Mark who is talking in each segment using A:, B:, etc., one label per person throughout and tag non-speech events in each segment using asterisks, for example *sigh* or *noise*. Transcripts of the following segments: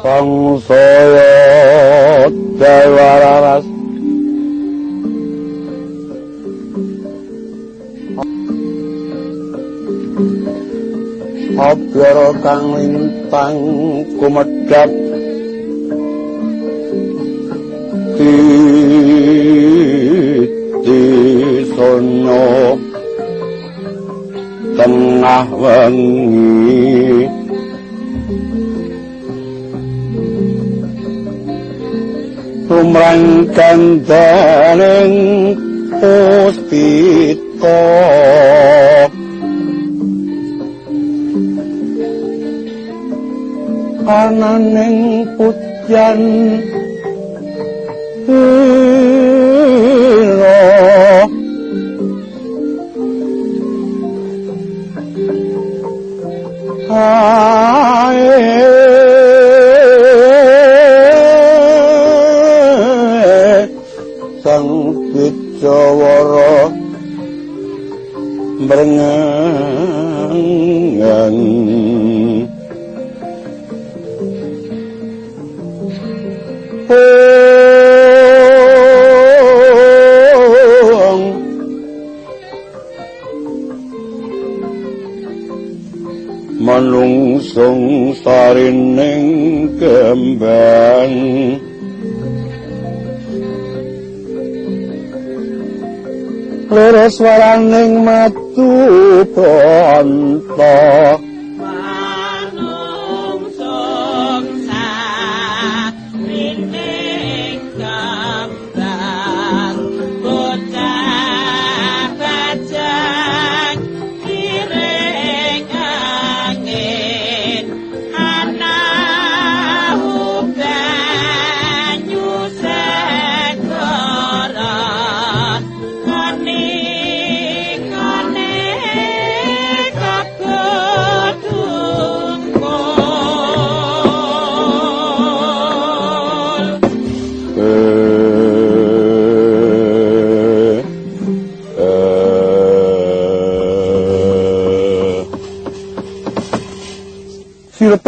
A: Pangsaya Dewararas Abdara kang lintang kumedhap Di sono. Tengah wengi tumrang kandaning puspita ananing putyan ira sang brengang Oh manungsung sarining kembang leres waraning ponto
B: manungsung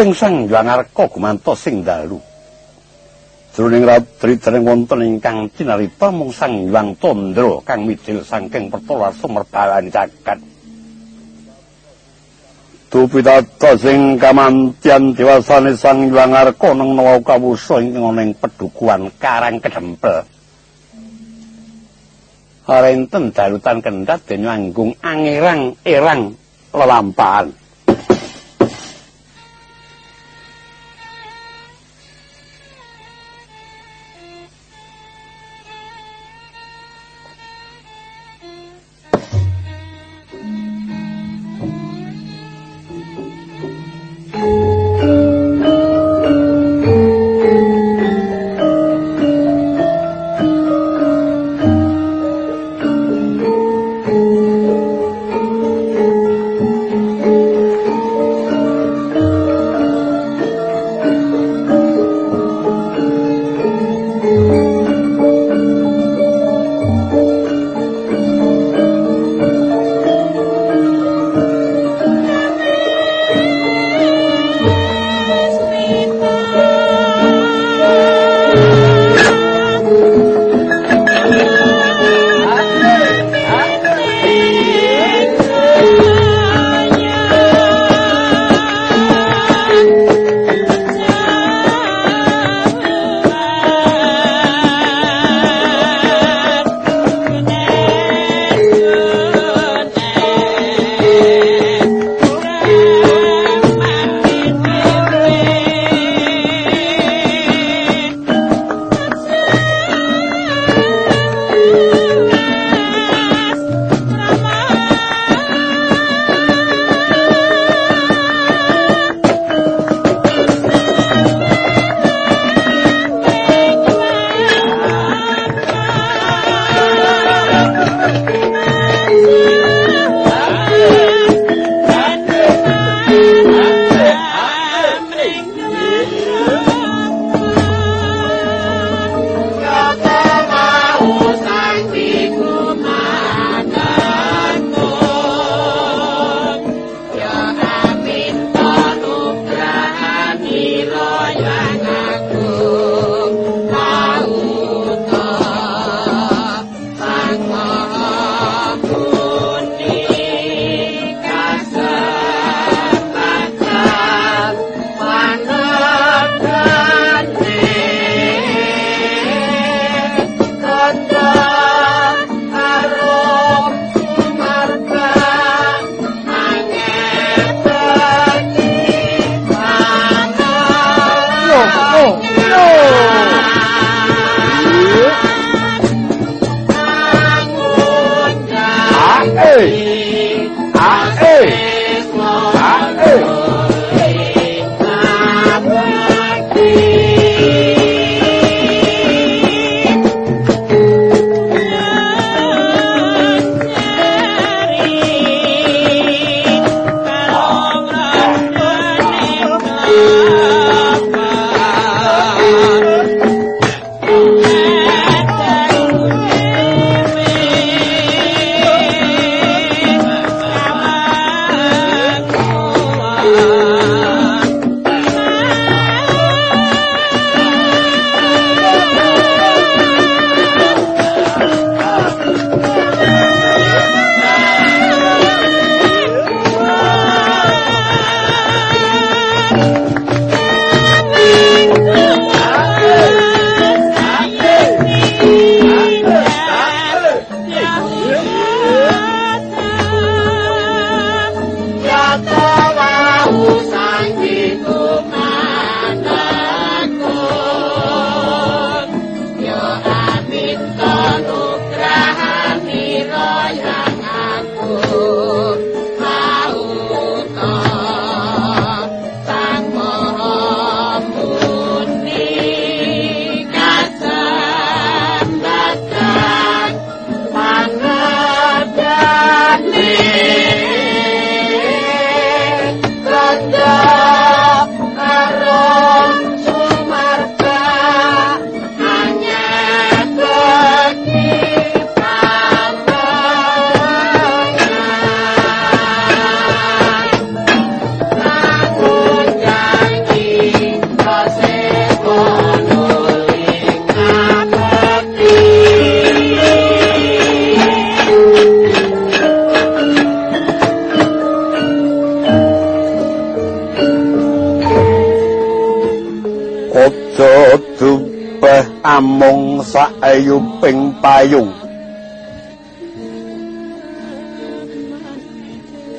A: Silping sang Hyang gumantos sing dalu. Jroning ratri dereng wonten ingkang cinarita mung sang Hyang Tandra kang midil saking pertala sumerbalan jagat. Dupitata sing kamantian dewasane sang Hyang Arka nang nawa kawusa ing ning pedukuhan Karang Kedempel. Arenten dalutan kendhat den nyanggung angirang erang lelampahan.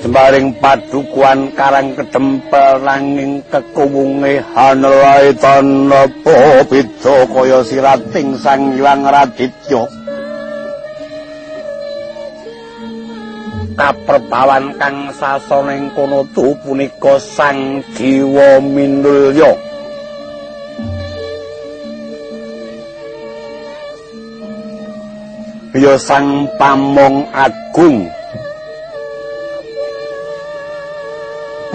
A: Sembaring padukuan karang kedempel nanging kekuwunge hanelae tanapa beda kaya sirating Sang Hyang Raditya. Kaperbawan kang sasoning kono tu punika Sang Dewa Minulya. Ya Sang Pamong Agung.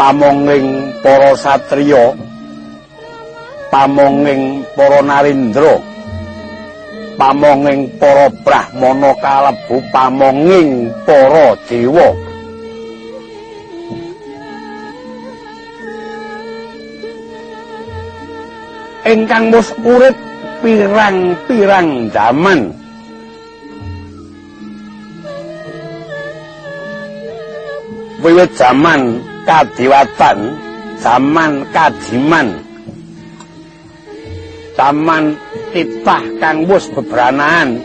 A: pamonging para satriya pamonging para narendra pamonging para brahmana kalebu pamonging para dewa ingkang wis urip pirang-pirang zaman wiwit zaman kadiwatan zaman kadiman. Zaman titah kang wis bebranaan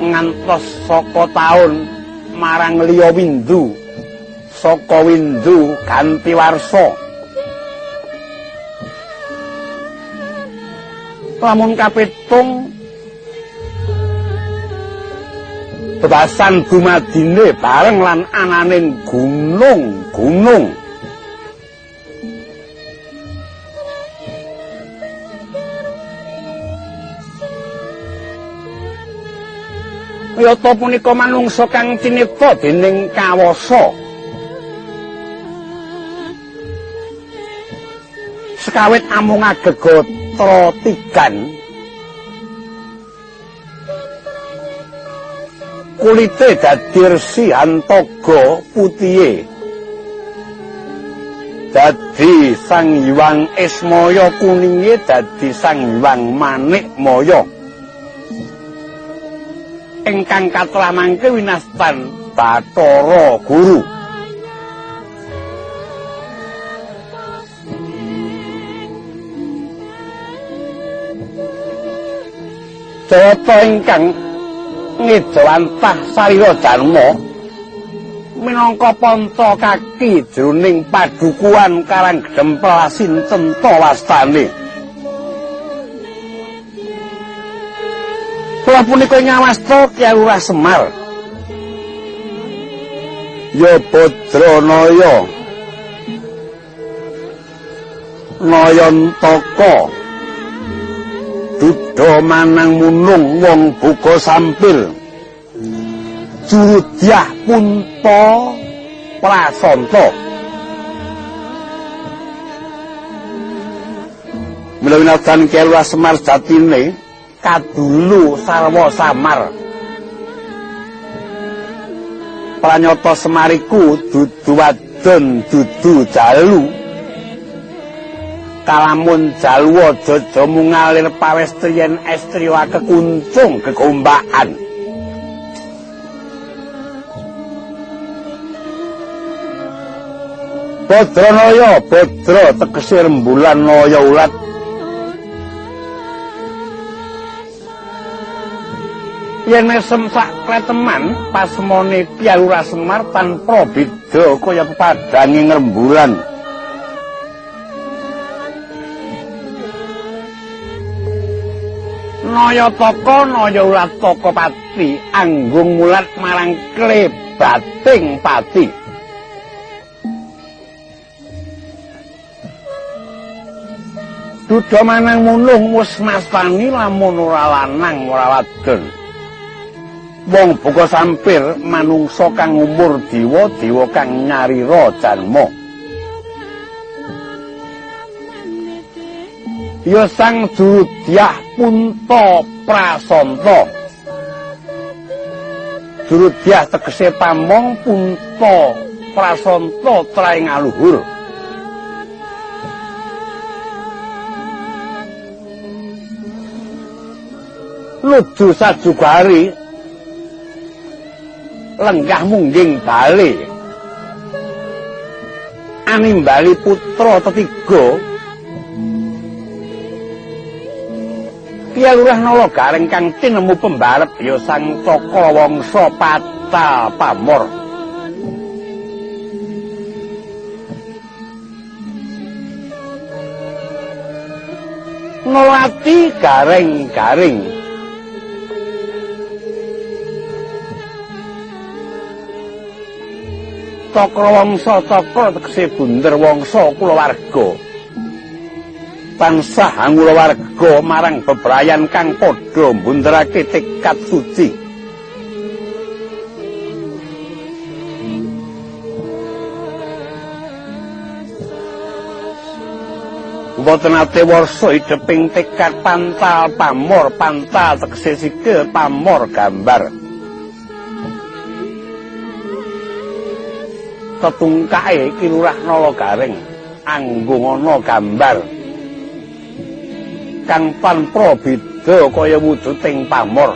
A: ngantos saka taun marang liya windu saka windu ganti warsa. Lamun kapitung bebasan gumadine bareng lan ananing gunung-gunung. Yata punika manungsa kang cinipta dening kawasa. Sekawit amung agegotra tigan kulite dadi resi antaga putihe dadi sang hyang ismaya kuninge dadi sang hyang manik maya. Ingkang kathah mangke winastan Bathara Guru. Jawata ingkang ngedawantah sarira dharma. Minangka panta kaki jroning padukuan karang gempel sinten to wastane Kula punika ngawasta Kyai Lurah Semar. Ya Badranaya. Nayantaka duda manang munung wong buka sampil. Jurudyah punta prasanta. Mulawinatan kelwa semar jatine kadulu sarwa samar. Pranyata semariku dudu wadon dudu jalu kalamun jalwa jaja mungalir pawestriyen estriwa kekuncung kegombaan Badranaya Badra tegese rembulan naya ulat. Yen mesem sak kleteman pasmone pialura semar tanpa beda kaya pepadange rembulan naya toko naya ulat toko pati anggung mulat marang klebating pati Duda manang munung wis mastani lamun ora lanang ora wadon. Wong buka sampir manungsa kang umur diwa dewa kang nyarira janma. Ya sang durudyah punta prasanta. Durudyah tegese pamong punta prasanta traing aluhur ludu sajugari lenggah mungging bali. Animbali putra tetiga Kiai Lurah Nala Gareng kang tinemu pembalep ya sang Cakra Wangsa Pata Pamor. Nolati gareng-gareng. Cakra Wangsa Cakra tegese bunder wangsa kulawarga. Tansah angula warga marang bebrayan kang padha mbunderake tekad suci. Mboten ate warsa ideping tekad pantal pamor pantal tegese sikil pamor gambar. Tetungkae kilurah nala garing anggung ana gambar kang panpra beda kaya wujuding pamor.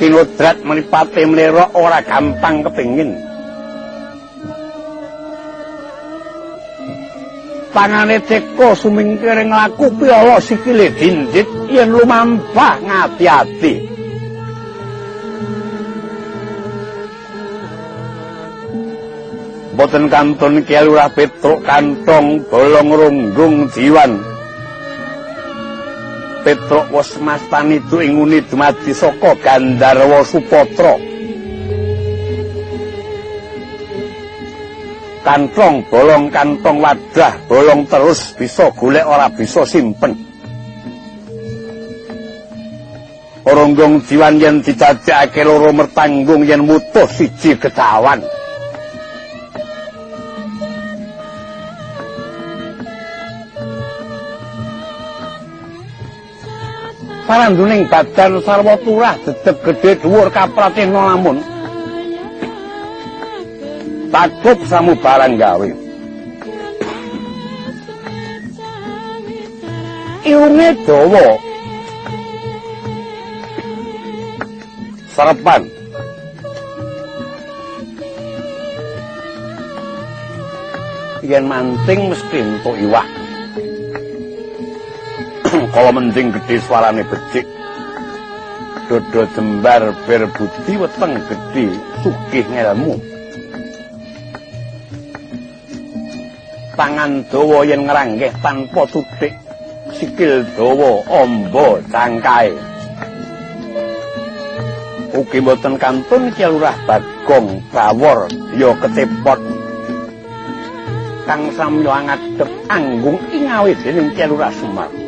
A: Tinodrat menipate mlerok ora gampang kepingin. Tangane teko sumingkir nglaku piala sikile dindit yen lumampah ngati-ati. Boten kantun Kyai Lurah Petruk kantong bolong runggung jiwan. Petruk wis mastani tu ing uni dumadi saka Gandarwa Supatra. Kantong bolong kantong wadah bolong terus bisa golek ora bisa simpen. Runggung jiwan yen didadekake loro mertanggung yen mutuh siji kedawan. Saranduning badan sarwa turah dedep gedhe dhuwur kapratena lamun takut samu barang gawe. Iunge dawa. Serepan. Yen mancing mesti entuk iwak kala mending gedhe suarane becik. Dodo jembar ber budi weteng gedhe sugih ngelmu. Tangan dawa yen ngranggeh tanpa tutik sikil dawa amba cangkae. Ugi boten kantun ki lurah bagong bawor ya ketepot kang samya ngadeg anggung ing awit dening ki lurah semar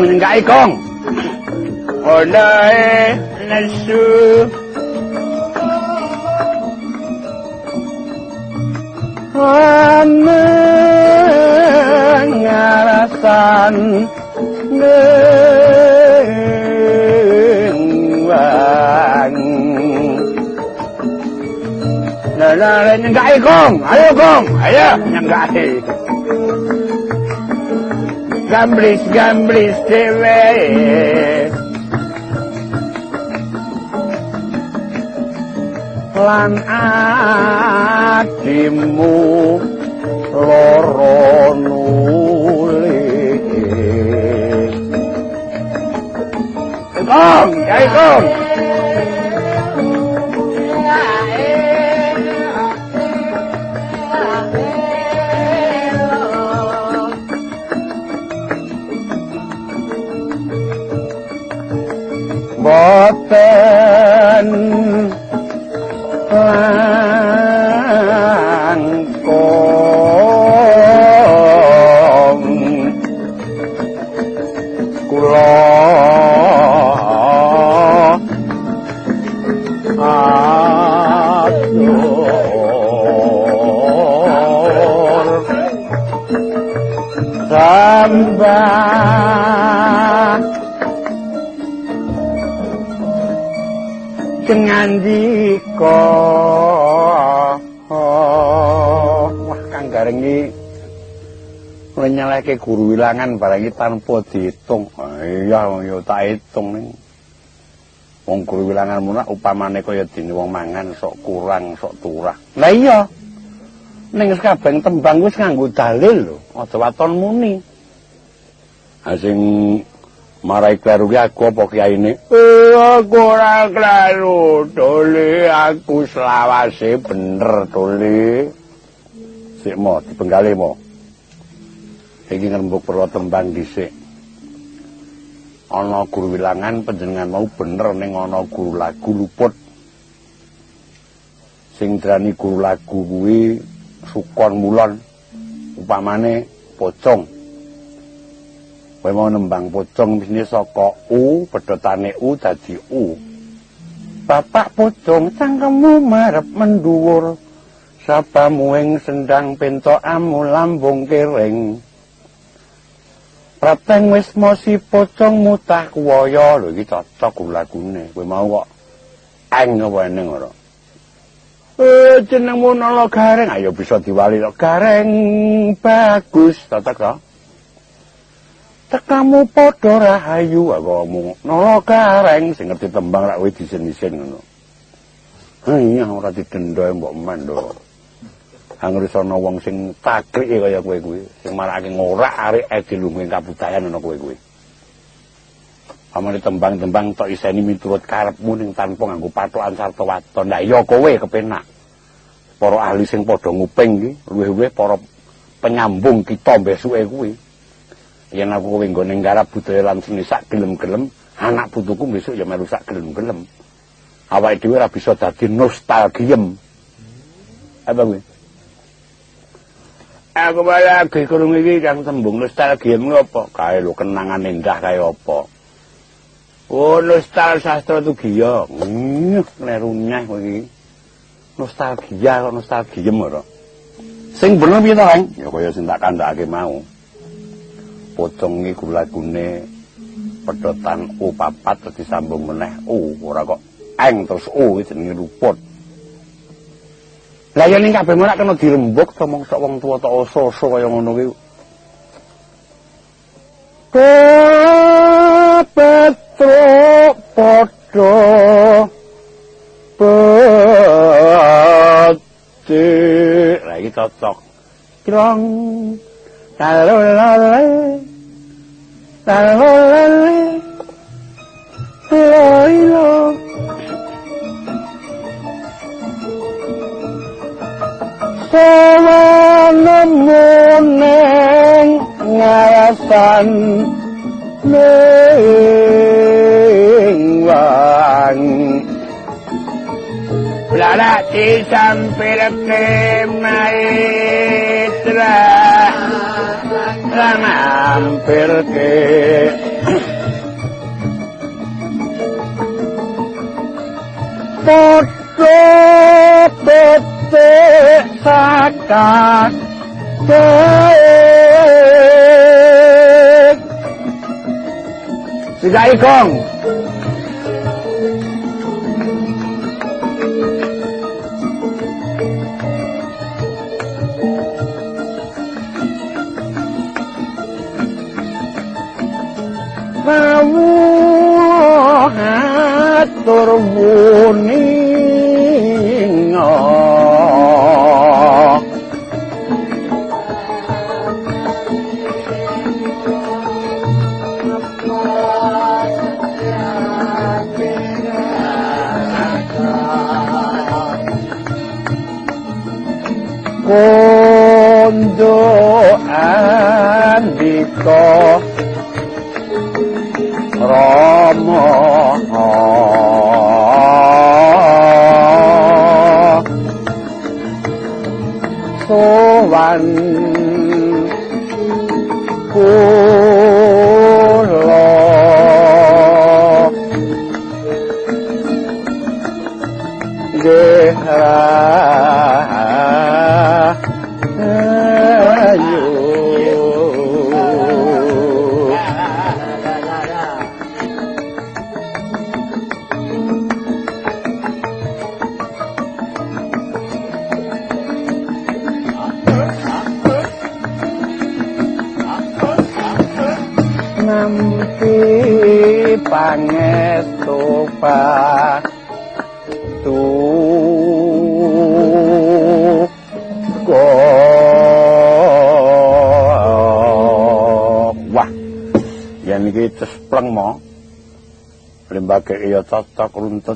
A: Ayo kong, enggak kong. Oleh nesu. Ane ngarasan nengwang. Nah, nah, nyenggak kong. Ayo kong, ayo nyenggak. Gamblis, gamblis dewe. Lan adimu loro. Kong, yai kong. Boten nyeleke guru wilangan barang iki tanpa diitung iya ya tak hitung ning. Wong guru wilangan munak upamane kaya dene wong mangan sok kurang sok turah. Lah iya. Ning sakabeng tembang wis nganggo dalil lho aja waton muni. Ha sing marai kleru ki aku apa kiyaine? Eh aku ora kleru dole aku selawase bener dole sik mo dibenggale mo iki ngrembug perlu tembang dhisik ana guru wilangan panjenengan mau bener ning ana guru lagu luput sing drani guru lagu kuwi sukon mulon upamane pocong Kowe mau nembang pocong bisnis saka U, pedotane U dadi U. Bapak pocong cangkemmu marep menduwur. Sabamu ing sendang pentokamu lambung kering. Prateng wis mosi pocong mutah kuwaya. Lho iki cocok lagune. Kowe mau kok eng apa eneng ora? Eh jenengmu nolo gareng. Ayo bisa diwali lo gareng. Bagus. Cocok to? tekamu padha rahayu aku nala kareng sing ngerti tembang rak kowe disen-disen ngono. Ha iya ora didenda mbok mando angger ana wong sing takrike kaya kowe kuwi sing marake ngorak arek edilunging kabudayan ana kowe kuwi Amane tembang-tembang tok iseni miturut karepmu ning tanpa nganggo patokan sarta waton. Lah iya kowe kepenak. Para ahli sing padha nguping iki, luwih-luwih para penyambung kita besuke kuwi. yen aku kowe nggone nggarap budaya lan seni sak gelem-gelem anak putuku besok ya melu sak gelem-gelem awake dhewe ora bisa dadi nostalgiem apa kuwi aku malah lagi kurung iki kang tembung nostalgiem apa? Kae lho kenangan indah kae apa? Oh nostal sastra tu giya kleru nyah kowe iki. Nostalgia kok nostalgiem ora sing bener piye to Kang? Ya kaya sing tak kandhake mau. Pocong iki lagune pedotan U papat terus disambung meneh U ora kok eng terus U jenenge luput. Lah yen ning kabeh menak kena dirembuk to mongso wong tuwa tok oso-oso kaya ngono kuwi. Petro padha pati. Lah iki cocok. Krong. Lalolale lalolale Lilo Sawa nemuneng ngarasan Nengwang Lala disampir ke maitra Lamampir ke Podo pete sakat Dek Tidak ikong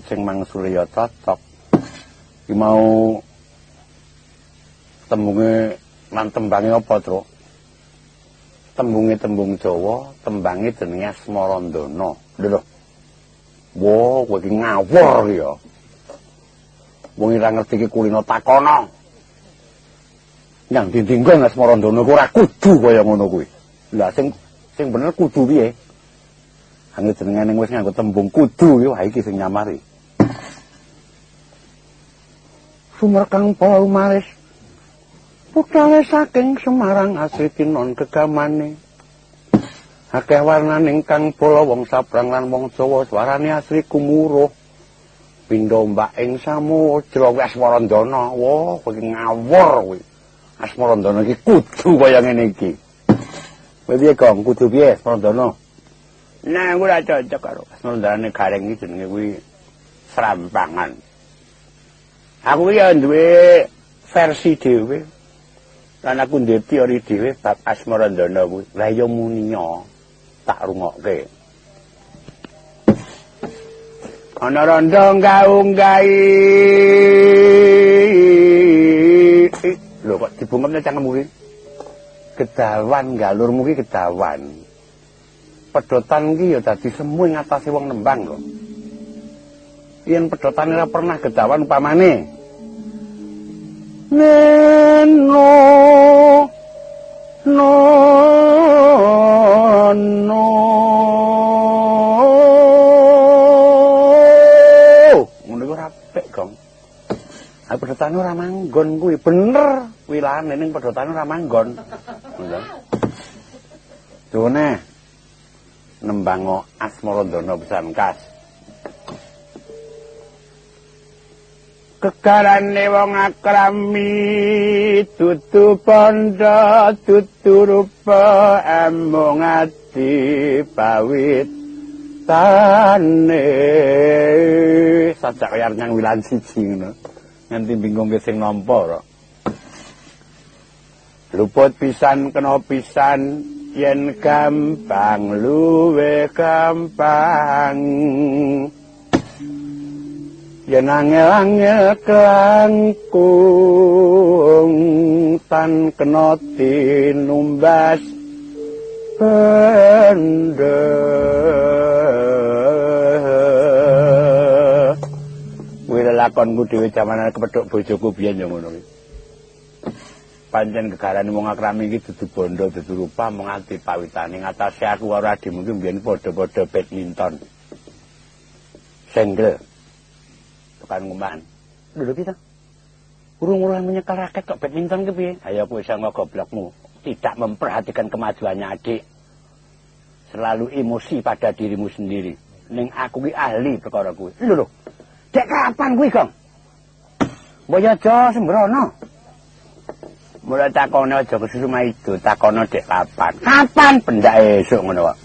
A: sing mangsule ya cocok iki mau tembunge lan tembange apa truk tembunge tembung Jawa, tembange jenenge Asmarandana. Lho. Wo, kowe iki ngawur ya. Wong ora ngerti iki kulino takono. Yang dindinggon Asmarandana ku ora kudu kaya ngono kuwi. Lah sing sing bener kudu piye? Angger jenenge ning wis nganggo tembung kudu ya wah iki sing nyamari. Sumerkang Paul Maris putrawe saking Semarang asri tinon gegamane. Akeh warnaning kang pola wong sabrang lan wong Jawa swarane asri kumuruh. Pindha mbak ing samudra kuwi Asmarandana. Wah, kowe ngawur kuwi. Asmarandana iki kudu kaya ngene iki. Kowe piye, Kong? Kudu piye Asmarandana? Nah, ora cocok karo Asmarandane gareng iki jenenge kuwi serampangan. Aku ya duwe versi dhewe. Lan aku ndek teori dhewe bab Asmarandana kuwi. Lah ya muniya tak rungokke. Ana randha gaunggai. Lho kok dibungkemne cangkemmu kuwi? Kedawan galurmu ki kedawan. Pedotan ki ya dadi semu ing atase wong nembang lho. Yen pedotan ora pernah gedawan upamane. Iku ora apik, Gong. Ah pedotane ora manggon kuwi, bener. Wilane ning pedotane ora manggon. Dene nembango Asmarandana pisan kas. Kegarane wong akrami dudu pondo dudu rupa amung ati pawit tane. Sajak kaya nyang wilan siji ngono. Nganti bingung ke sing nampa luput pisan kena pisan yen gampang luwe gampang yen angel-angel kelangkung tan kena tinumbas bende kuwi lakonku dhewe jamanan kepethuk bojoku biyen yo ngono pancen gegarane wong akrami iki dudu bondo dudu rupa mung ati pawitane ngatasé aku karo adimu iki biyen padha-padha badminton. Senggel tukang ngumpan. Lho kita. Urung-urung menyekal raket kok badminton ke piye? Ayo kowe sing goblokmu. Tidak memperhatikan kemajuannya adik. Selalu emosi pada dirimu sendiri. Ning aku ki ahli perkara kuwi. Lho lho. Dek kapan kuwi, Gong? Mbok aja sembrono. Mulai takono aja kesusu itu, takono dek kapan? Kapan pendak esuk ngono kok.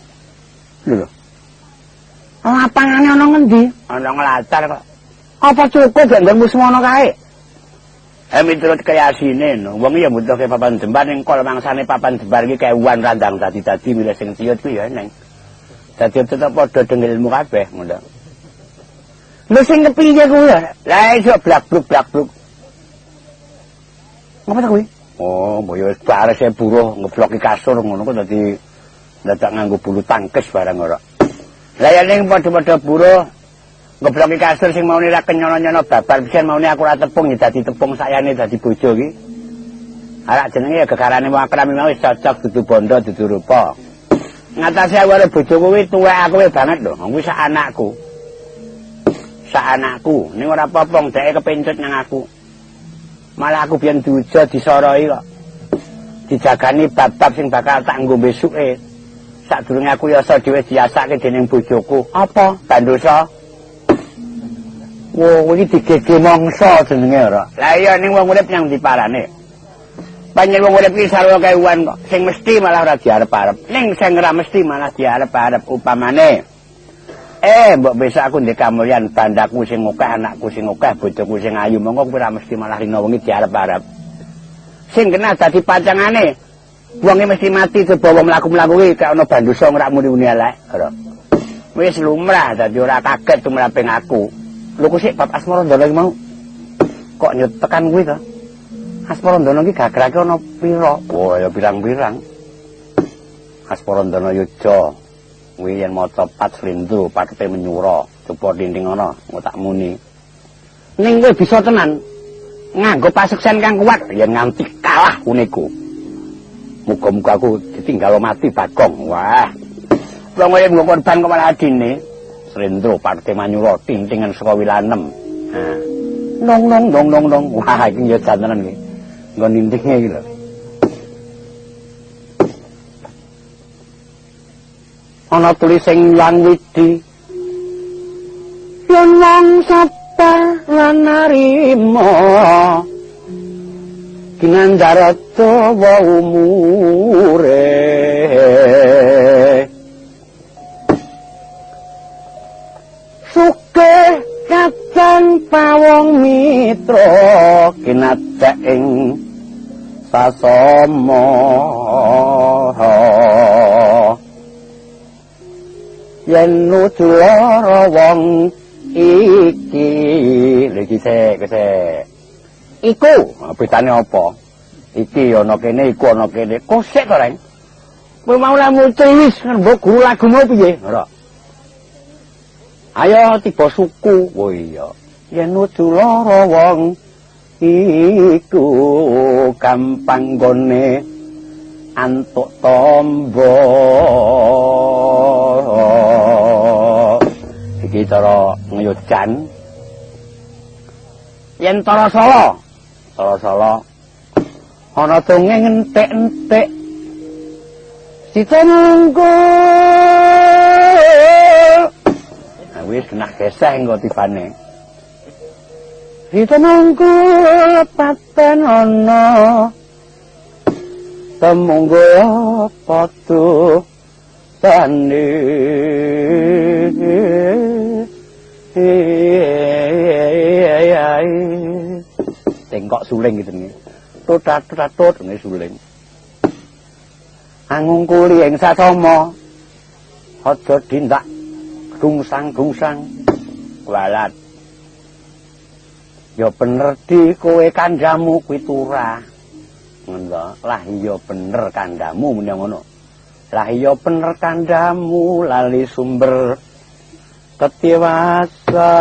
A: Lho lho. Lapangane ana ngendi? Ana nglatar kok. Apa cukup gak nggon semono kae? Eh miturut kreasine no. Wong ya butuhke papan jembar ning kol mangsane papan jembar iki kewan randang dadi-dadi milih sing ciut kuwi ya neng. Dadi tetep padha dengilmu kabeh ngono. Lho sing kepiye kuwi? Lah iso blak-bluk blak-bluk. Ngapa kuwi? Oh, mbok wis bares e buruh ngebloki kasur ngono kok dadi dadak nganggo bulu tangkes barang ora. Lah ya ning padha-padha buruh ngebloki kasur sing maune ra kenyono-nyono babar pisan maune aku ora tepung ya dadi tepung sayane dadi bojo iki. Arak jenenge ya gegarane wong akrami mau cocok dudu bondo dudu rupa. Ngatasi aku karo bojoku kuwi tuwek aku banget lho, kuwi sak anakku. Sak anakku, ning ora apa-apa dheke kepencut nang aku. Malah aku biyen diuja disoroi kok. Dijagani bab-bab sing bakal tak nggo besuke. Sadurunge aku ya iso dhewe diasake dening bojoku. Apa? Bandosa. Wong iki digege mangsa jenenge ora. Lah iya ning wong urip nyang diparane. Panjen wong urip iki sarwa kewan kok. Sing mesti malah ora diarep-arep. Ning sing ora mesti malah diarep-arep upamane. Eh, mbok besok aku ndek kamulyan bandaku sing akeh, anakku sing akeh, bojoku sing ayu, monggo ora mesti malah rino wengi diarep-arep. Sing kena dadi pacangane. Wonge mesti mati coba wong mlaku-mlaku iki kaya ana bandusa ora muni-muni elek. Wis lumrah dadi ora kaget tumrap aku. Lho kok sik bab Asmarandana iki mau? Kok nyetekan kuwi to? Asmarandana iki gagrake ana pira? Oh ya pirang-pirang. Asmarandana Yudha kuwi yen maca pat slendro patete menyura, coba dinding ana, engko tak muni. Ning kowe bisa tenan nganggo pasuksen kang kuat yen nganti kalah uniku. Muga-muga aku ditinggal mati bagong. Wah. Wong yen ngkorban kok malah adine. Srendra Parti Manyura tintingan saka wilanem. Ha. Nong nong nong nong nong. Wah, iki ya jantenan iki. Nggon nintinge iki lho. Ana tulis sing lang widi. Yen wong sapa lan narima. Kinandarata wa umure. Tanpa wong mitra kinacak ing sasama yen nuju lara wong iki. Iki sik sik iku bedane apa? Iki ana kene iku ana kene. Kok sik to reng? Kowe mau lamun wis mbok guru lagumu piye? Ora Ayo tiba suku. Oh iya. Yen nuju lara wong iku gampang gone antuk tombo. Iki cara ngyucan. Yen cara sala, cara sala ana dongeng entek-entek. Sitanunggu wis kena geseh engko tibane. Ditemungku paten ana. Temunggu padha tani. Tengkok suling gitu nih. Tutat tutat tut ini suling. Angung kuli ing sasama aja dindak dungsang walat. Ya bener di kowe kandamu kuwi turah. Ngono lah iya bener kandamu menyang ngono. Lah iya bener kandamu lali sumber ketiwasa.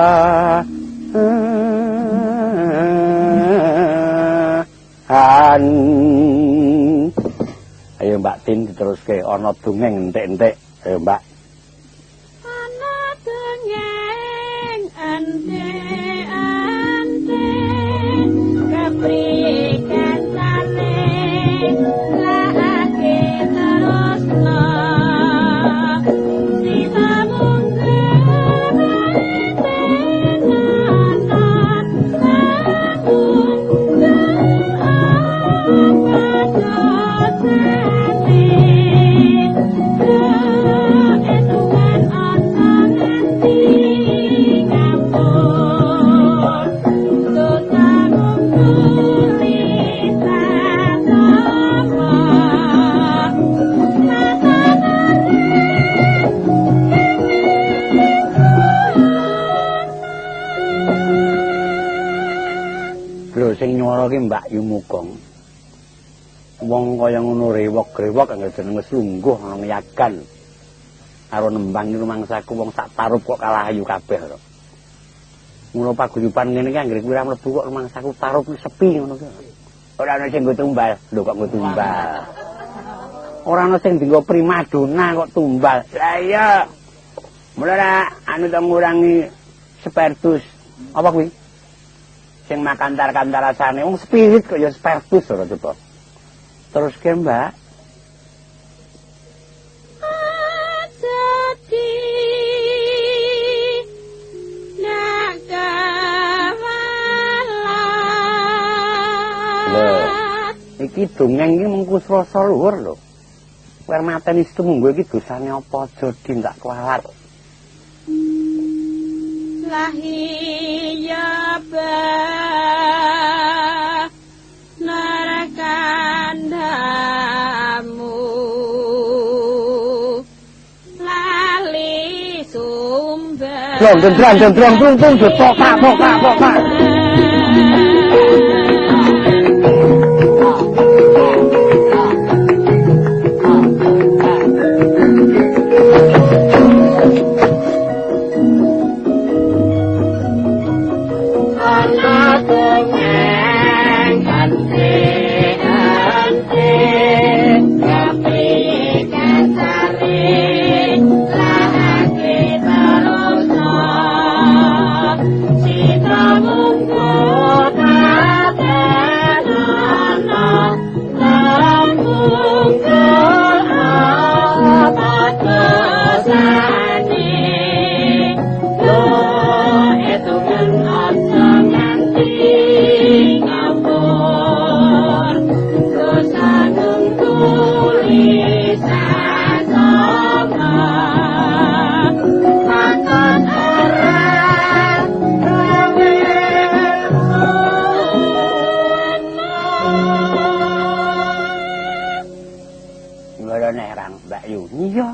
A: Han. Ayo mbak tin diteruske ana dongeng entek-entek. Ayo mbak
B: Prem
A: ki Mbak Yumukong. Wong kaya ngono rewok-rewok anggere jeneng wis lungguh ana nyagan. Karo nembang iki mangsaku wong sak tarup kok kalah ayu kabeh to. Mula paguyuban ngene iki anggere kuwi ora mlebu kok mangsaku tarup sepi ngono ki. Ora ana sing tumbal, lho kok nggo tumbal. Ora ana sing dienggo primadona kok tumbal. Lah iya. Mula anu to ngurangi spertus. Apa kuwi? Sing makan tar-kantar rasane wong spirit kok ya spertus ora coba. Terus ke Mbak? Iki dongeng iki mengkus rasa luhur lho. Wer mateni setemunggu iki dosane apa aja dindak kualat.
B: Lahiya ba narakandamu lali sumber
A: Drong drong drong drong drong nerang Mbak Yuni ya.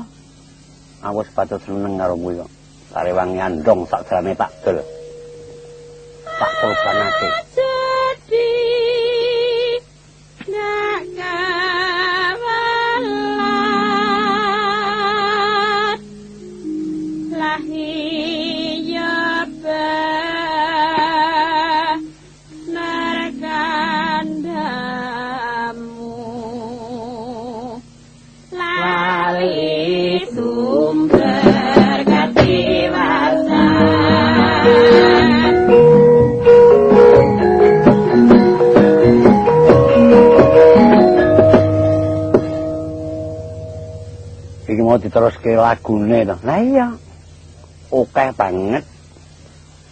A: Aku padha seneng karo kowe kok. Sare andong sak jane Pak Dul. Pak Dul. Diteruske lagune to. Lah iya. Akeh banget.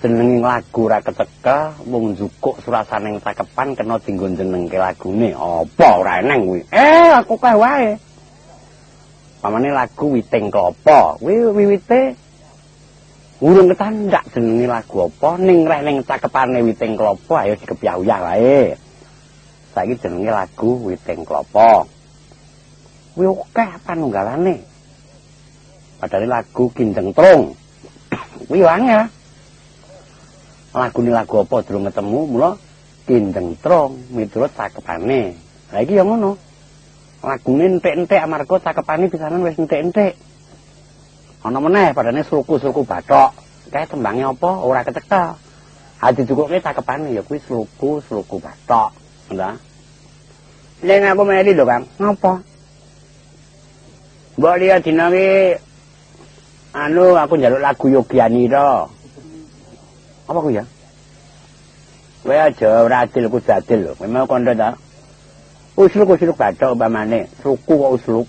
A: Jenenging lagu ora keteka mung njukuk surasaning cakepan kena dinggo jenengke lagune. Apa ora eneng kuwi? Eh aku kae wae. Pamane lagu witing klopo. Kuwi wiwite urung ketandak jenenge lagu apa? Ning rek ning cakepane witing klopo ayo dikepyah-uyah wae. Saiki jenenge lagu witing klopo. Kuwi akeh panunggalane padahal lagu kinjeng trong *coughs* kuwi wangel lagune lagu apa durung ketemu mula kindeng trong miturut cakepane. La iki ya ngono. Lagune entek-entek amarga cakepane pisanan wis entek-entek. Ana meneh padane sluku-sluku bathok. Kae tembange apa? Ora keteka ati cukuke cakepane ya kuwi sluku-sluku bathok. Nda? Ning aku meri lho Kang ngapa? Mbok liya dina anu aku njaluk lagu Yogianira Apa ku ya? Kowe aja ora adil ku dadil lho. Memang kondo ta. Usluk-usluk bathok umpamane, suku kok usluk.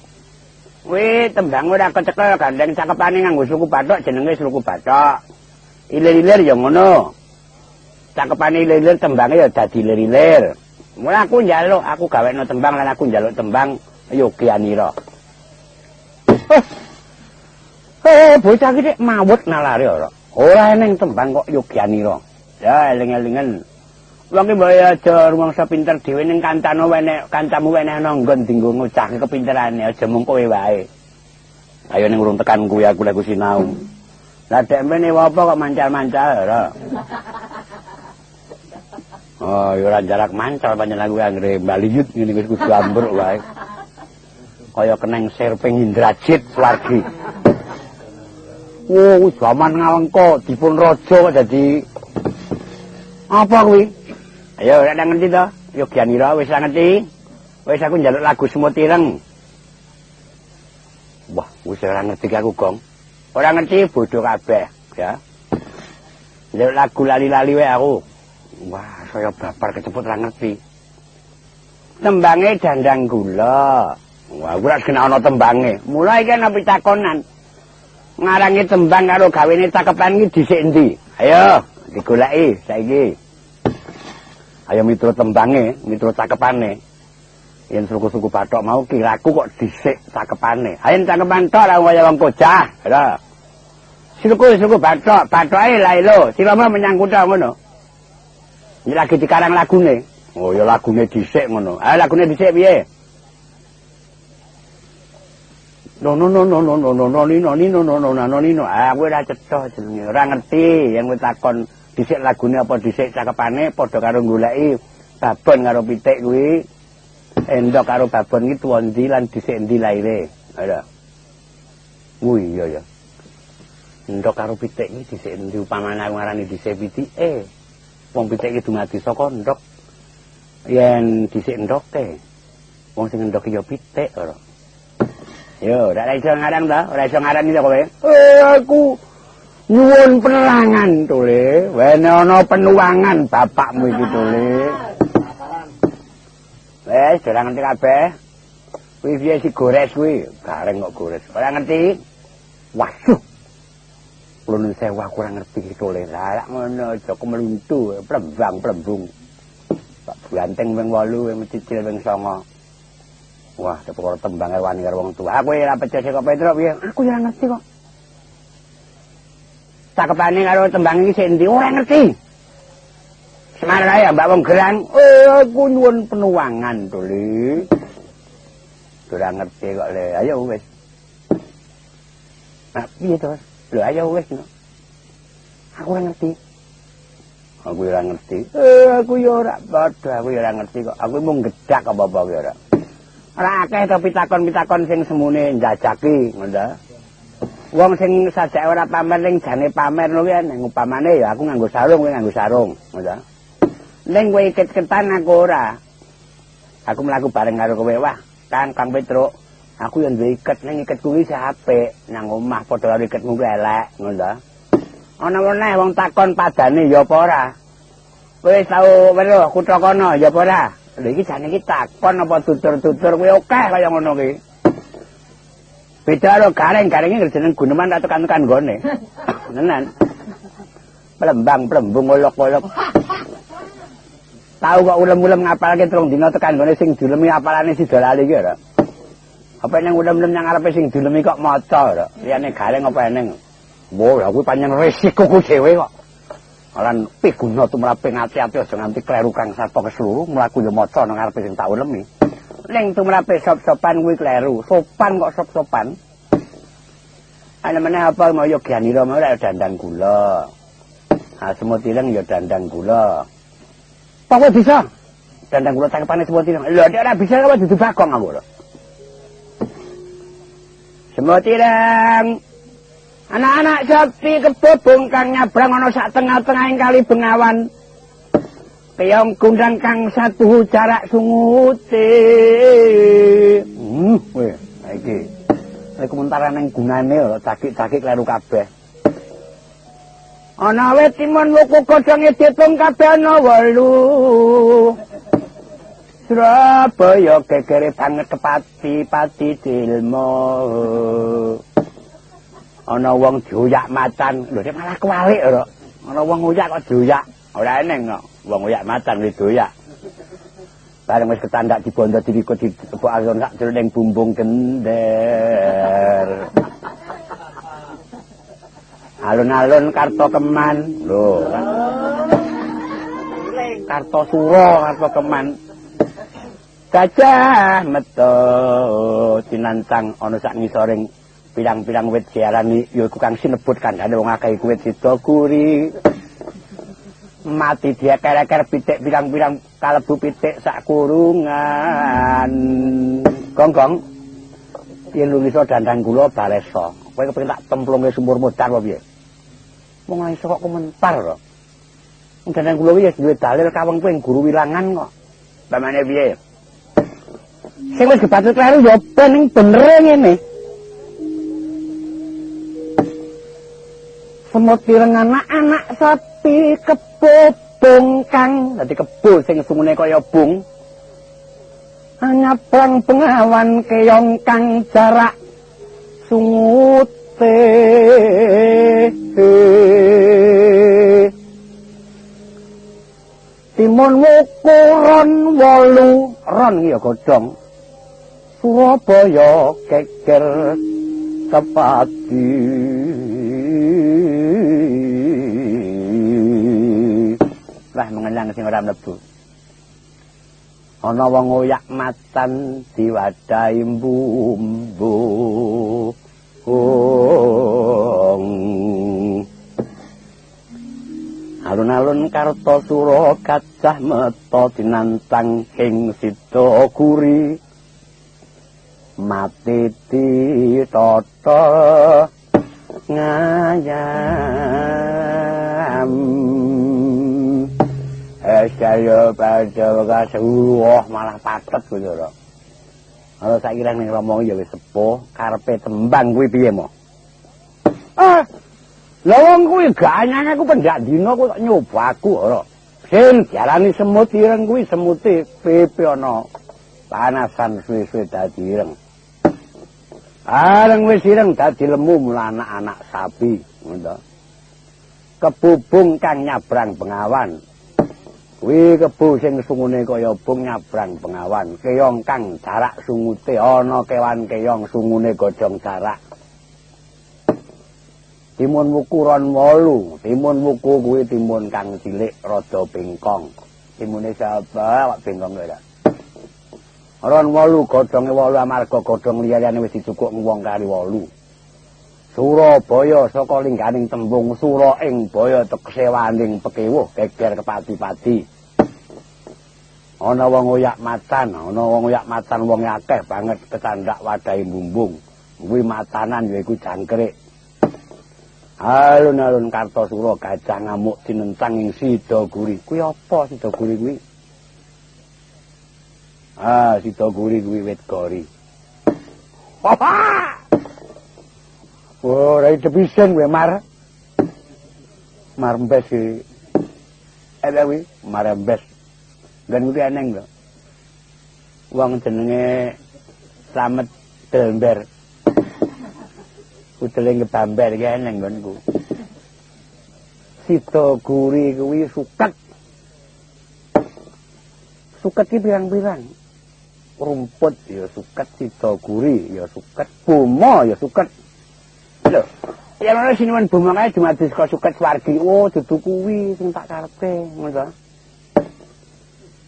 A: Kowe tembang ora kecekel gandeng cakepane nganggo suku bathok jenenge suku bathok. Ilir-ilir ya ngono. Cakepane ilir-ilir tembange ya dadi ilir-ilir. Mula aku njaluk, aku gawekno tembang lan aku njaluk tembang Yogi Anira. Eh, bocah iki mawut nalare ora. Ora eneng tembang kok Yogyanira. Ya eling-elingen. Wong iki mbaya aja rumangsa pinter dhewe ning kancane wenek kancamu wenek ana nggon dinggo ngucah kepinterane aja mung kowe wae. Ayo ning urung tekan kuwi aku lek sinau. Lah dek mene apa kok mancal-mancal ora. Oh, ya ora jarak mancal panjenengan kuwi anggere baliyut ngene wis kudu ambruk wae. Kaya keneng serping Indrajit swargi. Oh, zaman ngalengka dipun raja kok dadi apa kuwi? Ayo nek ngerti to? Yogianira wis ngerti. Wis aku njaluk lagu semut ireng. Wah, wis ora ngerti aku, Gong. Ora ngerti bodho kabeh, ya. Njaluk lagu lali-lali wae aku. Wah, saya babar kecepet ora ngerti. Tembange dandang gula. Wah, ora kena ana tembange. Mulai kan apa takonan. Ngarangi tembang karo gawene cakepan iki dhisik endi? Ayo, digoleki saiki. Ayo mitro tembange, mitro cakepane. Yen suku-suku bathok mau kiraku kok dhisik cakepane. Ayo cakepan tok ra kaya wong bocah, lho. Suku-suku bathok, bathoke lae lho, sirama menyang kutha ngono. Iki lagi dikarang lagune. Oh, ya lagune dhisik ngono. Ayo lagune dhisik piye? No no no no no no no no no no no no no no no ah kowe ora cetha jenenge ora ngerti yen kowe takon dhisik lagune apa dhisik cakepane padha karo goleki babon karo pitik kuwi endok karo babon iki tuwa ndi lan dhisik ndi laire ada kuwi iya ya endok karo pitik iki dhisik ndi upamane aku ngarani dhisik pitike wong pitik iki dumadi saka endok yen dhisik endoke wong sing endok ya pitik ora Yo, ora iso ngarang ta? Ora iso ngarang iki kowe. Eh, aku nyuwun penerangan to, Le. Wene ana penuwangan bapakmu iki to, Le. Wes, ora ngerti kabeh. Kuwi piye si gores kuwi? Gareng kok gores. Ora ngerti? Waduh. Kulo sewu aku ora ngerti to, Le. Lah ngono aja kemeluntu, plembang-plembung. Tak ganteng ping 8, ping cicil ping 9. Wah, sepuluh tembang wani karo wong tua. Aku ora percaya kok Petro piye? Aku ora ngerti kok. Cakepane karo tembang iki sik endi? Ora ngerti. Semar ae Mbak wong gerang. Eh, aku nyuwun penuwangan to, Li. Ora ngerti kok, Le. Ayo wis. Nah, piye to? Lho, ayo wis. No. Aku ora ngerti. Aku ora ngerti. Eh, aku yo ora padha, aku ora ngerti kok. Aku mung gedak apa-apa ki ora. Ora akeh to pitakon-pitakon sing semune njajaki ngono wong sing sajake ora pamer ning jane pamer ya ning upamane ya aku nganggo sarung kowe nganggo sarung ngono ning kowe iket-ketan aku ora. Aku mlaku bareng karo kowe wah Kang Kang Petro aku yang duwe iket ning iket kuwi apik nang omah padha karo iketmu kuwi elek ngono ana meneh wong takon padane ya apa ora? Kowe tau weruh kutha kono ya apa ora Lha iki jane iki takon apa tutur-tutur kuwi akeh kaya ngono ki. Beda karo gareng, gareng iki jeneng guneman atau kan-kan gone. Tenan. *laughs* Plembang plembung olok-olok. Tahu kok ulem-ulem ngapalke telung dina tekan gone sing dilemi apalane si dolali iki ora. Apa nang ulem-ulem nang arepe sing dilemi kok maca ora. Liyane galeng apa eneng. Wo, aku panjang resiko ku dhewe kok. Lan piguna tumrape ngati-ati aja nganti kleru kang sapa keseluruh mlaku yo maca nang arepe sing tak ulemi. Ning tumrape sop-sopan kuwi kleru. Sopan kok sop-sopan. Ana meneh apa mau yo gyanira mau dandang gula. Ha semut ireng yo dandang gula. Apa bisa? Dandang kula cakepane semut ireng. Lho nek ora bisa kok dudu bagong aku lho. Semut ireng. Anak-anak sakti kebobong kang nyabrang ana sak tengah-tengahing kali Bengawan. Keyong gundang kang satu jarak sunguti. Hmm, weh, iki. Nek komentar nang gunane lho, cakik-cakik kleru kabeh. ana wit timun wuku godhonge ditung kabeh ana wolu Surabaya gegere banget kepati pati dilmo ana wong joyak macan lho nek malah kwalik lho. Ana wong ngoyak kok joyak ora eneng kok. Wong ngoyak macan wis doyak bareng wis ketandak dibondo dirikut ditepuk alun sak jroning bumbung gender. Alun-alun karto keman. Lho karto suro karto keman. Gajah meto tinantang ana sak ngisoring pirang-pirang wit siarani ya iku kang sinebut kandhane wong akeh kuwi sida guri mati dia kere-kere pitik pirang-pirang kalebu pitik sak kurungan gonggong yen lu iso dandang kula balesa kowe kepengin tak templunge sumur modar apa piye ora iso kok komentar kok. Mungkin kula iki duwe dalil kaweng kuwi guru wilangan kok. Pamane piye? Sing wis dibatut kleru ya ben ning bener ngene. Semut pireng anak-anak sapi kebobong kang. Dadi kebo sing sungune kaya bung. Nyabrang pengawan keong kang jarak sungut Timun wukuran wolu. Ron ya godhong. Surabaya keker tepati Lah mengenyang sing ora mlebu. Ana wong oyak matan diwadahi bumbu ong alun-alun kartosura kacah meta tinantang ing sida guri mati tata ngayam esaya padha kasuwuh malah patet kuwi Kalau saya kira nih ngomong ya wis sepuh, karpe tembang kuwi piye mo? Ah, lawang kuwi gak anyang aku pendak dino aku tak nyoba aku ora. Sin jalani semut ireng kuwi semuti pepe ana panasan suwe-suwe dadi ireng. Areng wis ireng dadi lemu mula anak-anak sapi, ngono. Kebubung kang nyabrang bengawan, Kuwi kebu sing sungune kaya bung nyabrang pengawan, keong kang jarak sungute ana kewan keong sungune godhong jarak. Timun wukuran wolu, timun wuku kuwi timun kang cilik rada bengkong. Timune sapa awak bengkong ora. Ron wolu godhonge wolu amarga godhong liyane wis dicukuk wong kali wolu. Surabaya saka lingganing tembung sura ing baya tekse waning pekewuh geger kepati-pati. Ana wong oyak matan ana wong oyak matan wong akeh banget kecandak wadahi bumbung kuwi matanan yaiku jangkrik alun-alun kartosura gajah ngamuk tinentang ing sida guri kuwi apa sida guri kuwi ah sida guri kuwi wit gori *laughs* Oh, rai tepisen gue mar. Mar mbes ki. Eh, wi, mar mbes. Gan kuwi eneng lho. Wong jenenge Slamet Delmber. Udele ngebamber iki eneng nggonku. Sida guri kuwi suket. Suket ki pirang-pirang. Rumput ya suket, sida guri ya suket, bomo ya suket. Lho, yen ana sinuwun bomo kae dumadi saka suket swargi. Oh, dudu kuwi sing tak karepe, ngono.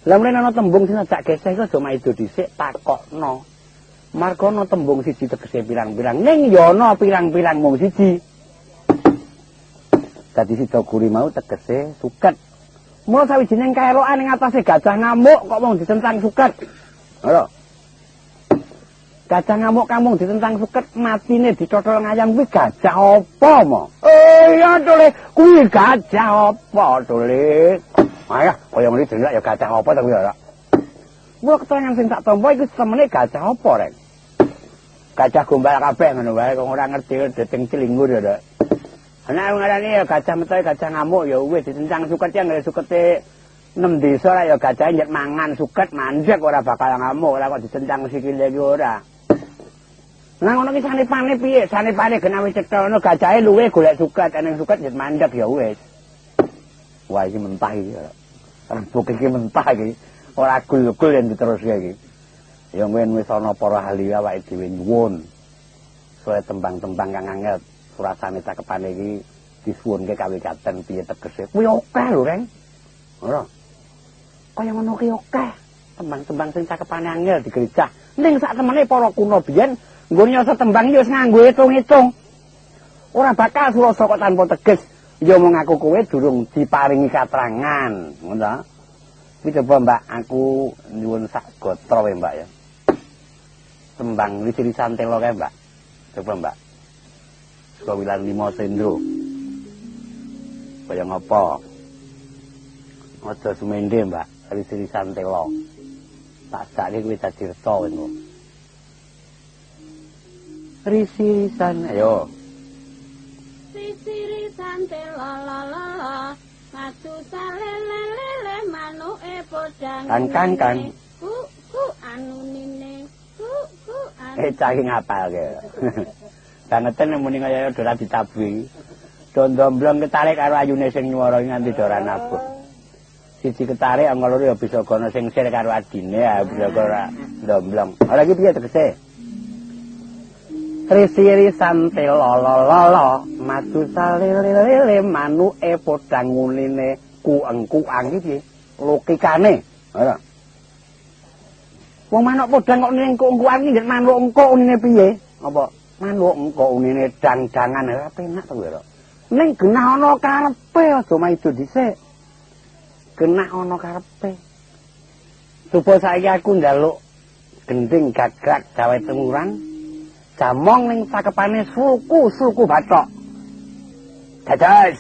A: Lah mulane ana tembung sing tak geseh iku aja maido dhisik takokno. Marga ana tembung siji tegese pirang-pirang. Ning ya ana pirang-pirang mung siji. Dadi sida guri mau tegese suket. Mula sawijining kaelokan ing atase gajah ngamuk kok mung ditentang suket. Lho. Gajah ngamuk kampung ditentang suket matine dicotol ngayang kuwi gajah apa mo? Eh ya dole kuwi gajah apa dole? Ayo kaya ngene delok ya gajah apa to ya. Mula keterangan sing tak tampa iku semene gajah apa rek? Gajah gombal kabeh ngono wae kok ora ngerti deting cilingur ya, Dok. Ana ngarani ya gajah metu gajah ngamuk ya wis ditencang suket ya nggih sukete nem desa ra ya gajah njet mangan suket mandek ora bakal ngamuk ora kok ditencang sikile iki ora. Lah ngono ki sanepane piye? Sanepane genawi cetha ngono gajahe luwe golek suket ana suket njet mandek ya wis. Wah iki mentah iki. Rembug iki mentah iki. Ora gul-gul diteruske iki. Ya mwen wis ana para ahli awake dhewe nyuwun. Soe tembang-tembang kang angel surasane cakepane iki disuwunke kawigaten piye tegese. Kuwi akeh lho, Reng. Ora. Kaya ngono ki akeh. Tembang-tembang sing cakepane angel di gereja. Ning sak temene para kuno biyen nggo nyoso tembang ya wis nganggo hitung-hitung. Ora bakal surasa kok tanpa teges. Ya mung aku kowe durung diparingi katerangan, ngono ta? Iki coba Mbak, aku nyuwun sak gotra wae Mbak ya. Tembang lisiri santelo kae Mbak. Coba Mbak. Kawilan lima sendro. Kaya ngapa? Aja sumende, Mbak. Risiri santelo. Tak sakne kuwi dadi reta ngono. Risiri san, ayo.
B: Sisiri sante la la la la Matu lele manuke podang
A: Kan, kan, kan.
B: Ku ku anu Ku ku anu
A: Eh cah ngapal ke. Bangetan muni kaya ora ditabuhi. Dondomblong ketarik karo ayune sing nyuwara nganti ora nabuh. Siji ketarik angka loro ya bisa kono sing sir karo adine ya bisa ora ndomblong. Ora iki piye tegese? Risiri sante lolololo madu salililile manuke podang ngunine kuengkuang iki piye? Logikane. Ora. Wong manuk podang kok ning kuengkuang iki nggih manuk engko unine piye? Apa manuk engko unine dang-dangan ora penak to ora. Ning genah ana karepe aja maido dhisik. Genah ana karepe. Coba saiki aku njaluk gending gagrak gawe temuran. Jamong ning sakepane suku-suku batok. Dados.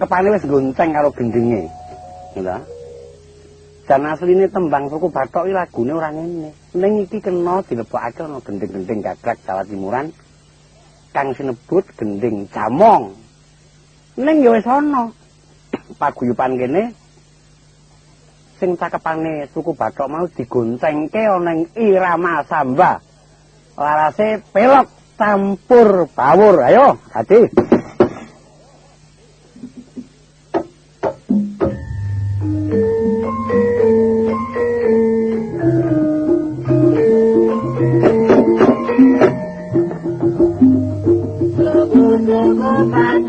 A: Sakepane wis gonceng karo gendinge. Ngono. Jan asline tembang suku Bathok iki lagune ora ngene. Ning iki kena dilebokake ana gending-gending gagrak Jawa Timuran kang sinebut gending Camong. Ning ya wis ana paguyuban kene sing cakepane suku Bathok mau digoncengke ana ing irama samba. Larase pelok campur bawur. Ayo, hati.
B: Bye.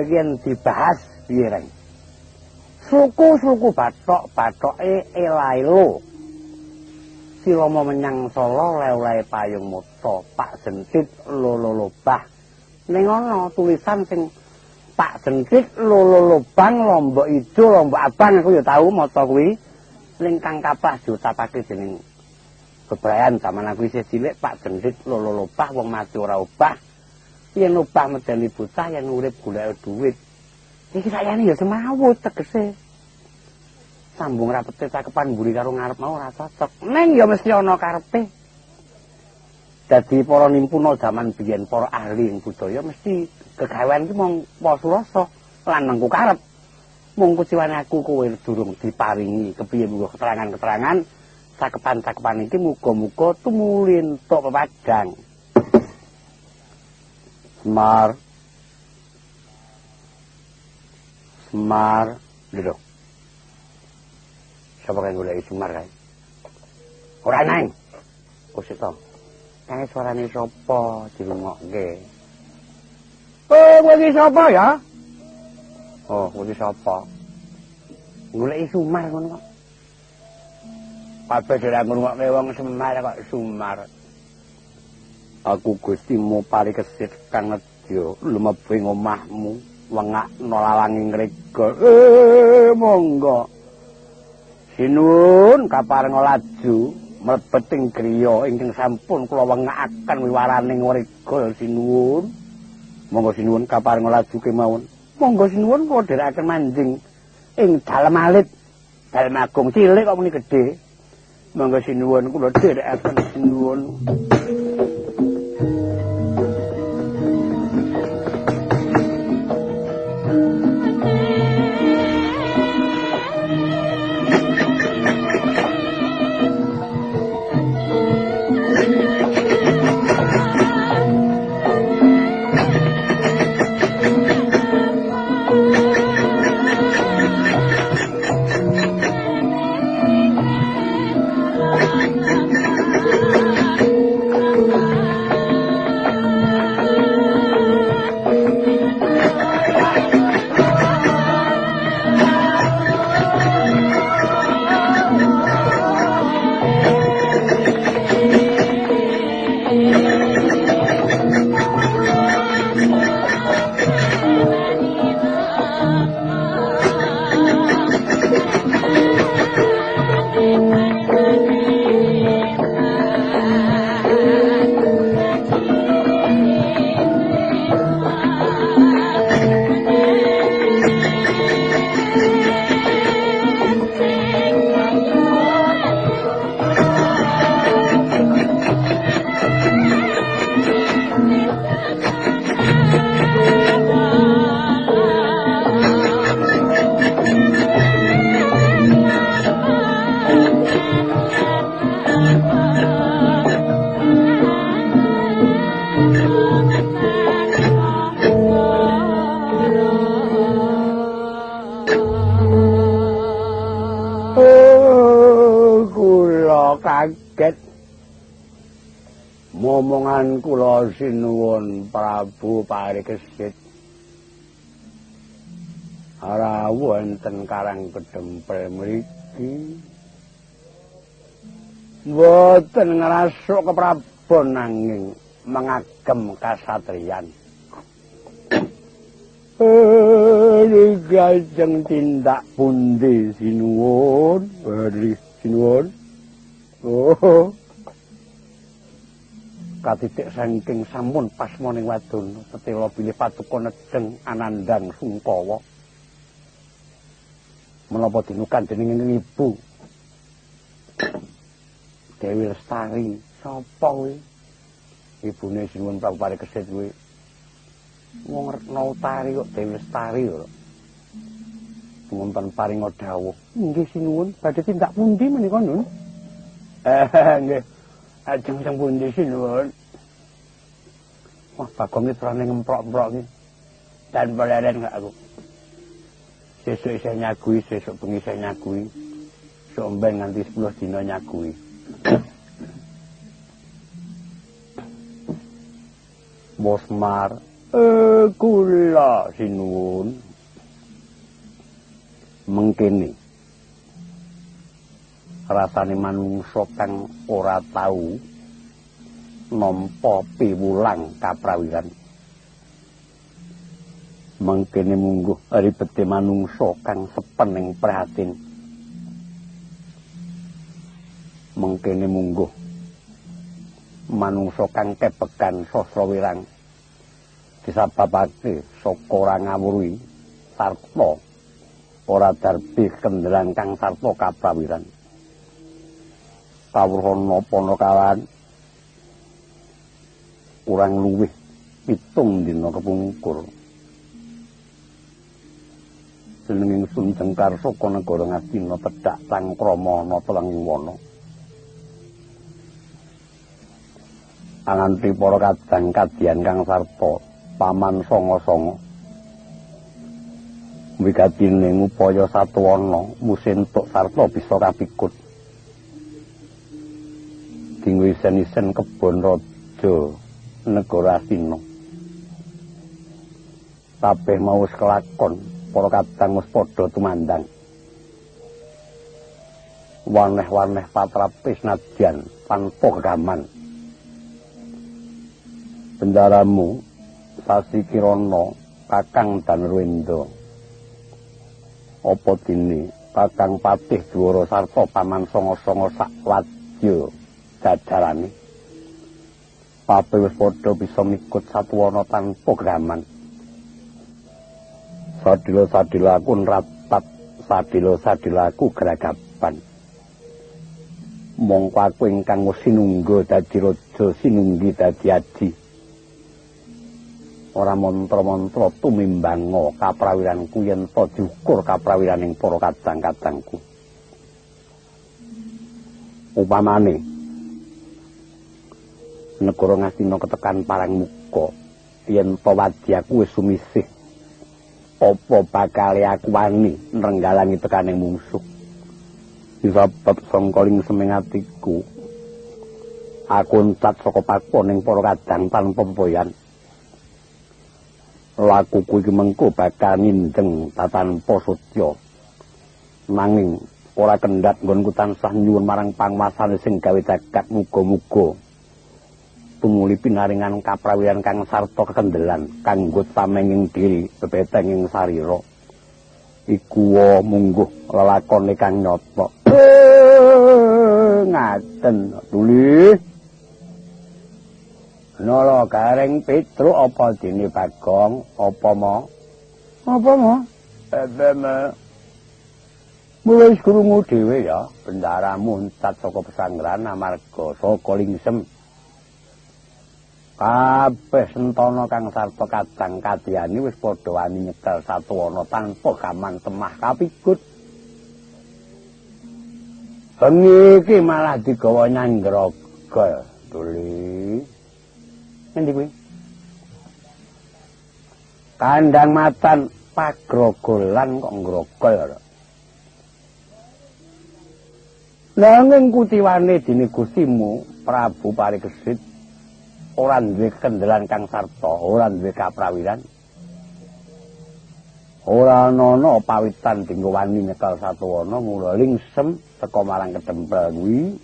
A: Yen dibahas piye reng suku-suku bathok-bathoke elailo. Silama menyang solo lew-lew payung muta pak sentit ning ana tulisan sing pak sentit lololobang lombok ijo lombok abang aku ya tau maca kuwi. Ning kang kapah diutapake dening bebrayan zaman aku isih cilik pak sentit lololobah wong mati ora obah yen upah medeni bocah yen urip golek dhuwit iki sayane ya semawut tegese. Sambung rapete cakepan mburi karo ngarep mau ora cocok. Neng ya mesti ana karepe. Dadi para nimpuna jaman biyen para ahli ing budaya mesti kegawean ki mung pasurasa lan mengku karep. Mung kuciwane aku kowe durung diparingi kepiye mung keterangan-keterangan cakepan-cakepan iki muga-muga tumulin tok pepadang Semar. Semar. Duduk. Siapa yang golek Semar kae? Ora nang. Kok sik to? Kae suarane sapa dirungokke? Oh, kowe iki sapa ya? Oh, kowe iki sapa? Golek Sumar ngono kok. Kabeh dhewe ngrungokke wong Semar kok Sumar. Aku Gustimu parikesit kang nedya lumebu ing omahmu wengak nolalangi ngrega eh monggo. Sinuwun kapareng laju mlebet ing griya ingkang sampun kula wengakaken wiwaraning ngrega sinuwun. Monggo sinuwun kapareng laju kemawon. Monggo sinuwun kula dherekaken manjing ing dalem alit. Dalem agung cilik kok muni gedhe. Monggo sinuwun kula dherekaken sinuwun sinuwun Prabu Parikesit rawuh enten karang kedempel mriki mboten ngrasuk keprabon nanging mengagem kasatriyan. *coughs* Ini gajeng tindak pundi sinuwun, beri sinuwun. Oh, katitik saking sampun pasmoning wadon tetela bilih patuko nedeng anandang sungkawa menapa dinukan dening ibu? Dewi Lestari sapa kuwi ibune sinuwun Prabu Parikesit kuwi. Wong Retna Utari kok Dewi Lestari kok wonten paring dawuh. Nggih sinuwun. Badhe tindak pundi menika nun? Eh *laughs* nggih ajeng pundi sinuwun wah bagong iki terane ngemprok-emprok iki dan peleren gak aku. Sesuk isih nyagui sesuk bengi isih nyagui sok ben nganti 10 dina nyagui Bosmar eh kula sinuwun mengkene rasane manungsa kang ora tau nampa piwulang kaprawiran. Mengkene mungguh ribete manungsa kang sepening prihatin mengkene mungguh manungsa kang kepegan sastra wirang disababake saka ora ngawruhi sarta ora darbi kendelan kang sarta kaprawiran kawruhana panakawan kurang luwih pitung dina kepungkur. Jenenging Sun Jengkar saka negara Ngastina tedhak sang krama ana telenging wana anganti para kadang kadian kang sarta paman sanga-sanga. Wigatine ngupaya satuwana musin tuk sarta bisa kapikut dinggo isen-isen kebon raja negara Astina kabeh mau kelakon para kadang wis padha tumandang. Waneh-waneh patrapis nadyan tanpa kegaman bendaramu sasi kirana kakang danrwendo. Apa dini kakang patih dwara sarta paman songo-songo sak wadya jajarane. Pape wis padha bisa mikut satuwana tanpa graman sadila-sadilaku nratat sadila-sadilaku geragapan. Mongko aku ingkang sinungga dadi raja sinunggi dadi aji. Ora mantra-mantra tumimbango kaprawiranku yen to diukur kaprawiraning para kadang-kadangku. Upamane negara Ngastina ketekan parang muka yen to wadyaku wis sumisih apa bakal aku wani nrenggalangi tekaning mungsuh. Disabab sangkaling semengatiku aku encat saka pakoning para kadang tanpa pemboyan. lakuku iki mengko bakal nindeng tatanpa sutya nanging ora kendhat nggonku tansah nyuwun marang pangmasane sing gawe jagat muga-muga tumuli pinaringan kaprawiran kang sarta kekendelan kanggo tamenging diri bebeteng ing sarira iku mungguh lelakone kang nyata ngaten tuli Nolo gareng Petru apa dini Bagong apa mo? Apa mo? Ebe me. Mulai sekurungu dewe ya, bendara muntat soko pesanggeran amarga soko lingsem. Kabeh sentono kang sarto kadang kadiani wis podo wani nyekel satu wono tanpa gaman temah kapikut. Bengi malah digawa nyanggrogol. Tuli. Ngendi kuwi? Kandang matan pagrogolan kok ngrogol. Nanging kutiwane dene Gustimu Prabu Parikesit ora duwe kendelan kang sarta, ora duwe kaprawiran. Ora ana pawitan dinggo wani nyekel satuwana mula lingsem teka marang kedempel kuwi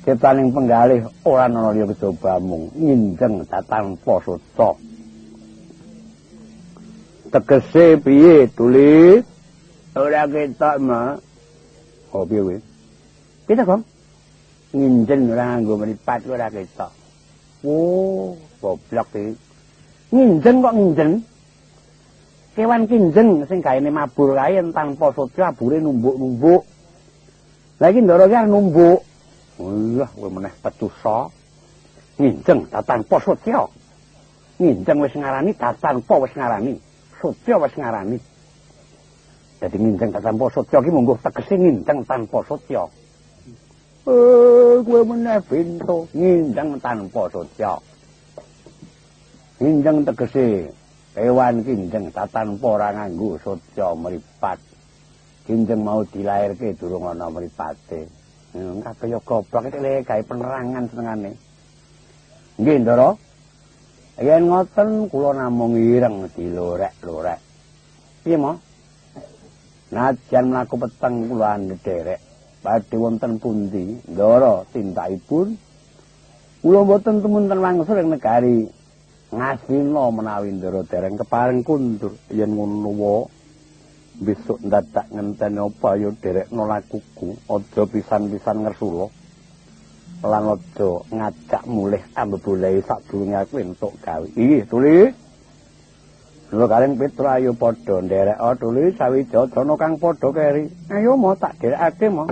A: Ketaning penggalih ora ana liya kejaba mung nyindeng tanpa suta. Tegese piye tuli? Ora ketok, Ma. Oh piye kuwi? Piye, Kang? Nginjen ora nganggo mripat ora ketok. Oh, goblok iki. Nginjen kok nginjen? Kewan kinjeng sing gaene mabur kae tanpa sotya abure numbuk-numbuk. Lah iki ndara ki numbuk. Wah, kowe meneh pecusa. Nginjeng tanpa sotya. Nginjeng wis ngarani tanpa wis ngarani. Sotya wis ngarani. Dadi nginjeng tanpa sotya ki munggo tegese nginjeng tanpa kowe meneh pintu nginjeng tanpa sotya. Nginjeng tegese kewan kinjeng tanpa ora nganggo sotya mripat. Kinjeng mau dilairke durung ana mripate. Kaya goblok iki gawe penerangan senengane. Nggih, Ndara. Yen ngoten kula namung ireng dilorek-lorek. Piye, Mo? Najan mlaku peteng kula ndherek. Badhe wonten pundi? Ndara tindakipun kula mboten temunten wangsul ing negari ngasina menawi ndara dereng kepareng kundur. Yen ngono wae besok ndadak ngenteni apa ya derek nolakuku aja pisan-pisan ngersula. Lan aja ngajak mulih ambebolahe sadurunge aku entuk gawe. Iki tuli. Lho kaleng Petra ayo padha nderek. Oh tuli sawijaya kang padha keri. Ayo mo tak derekake mo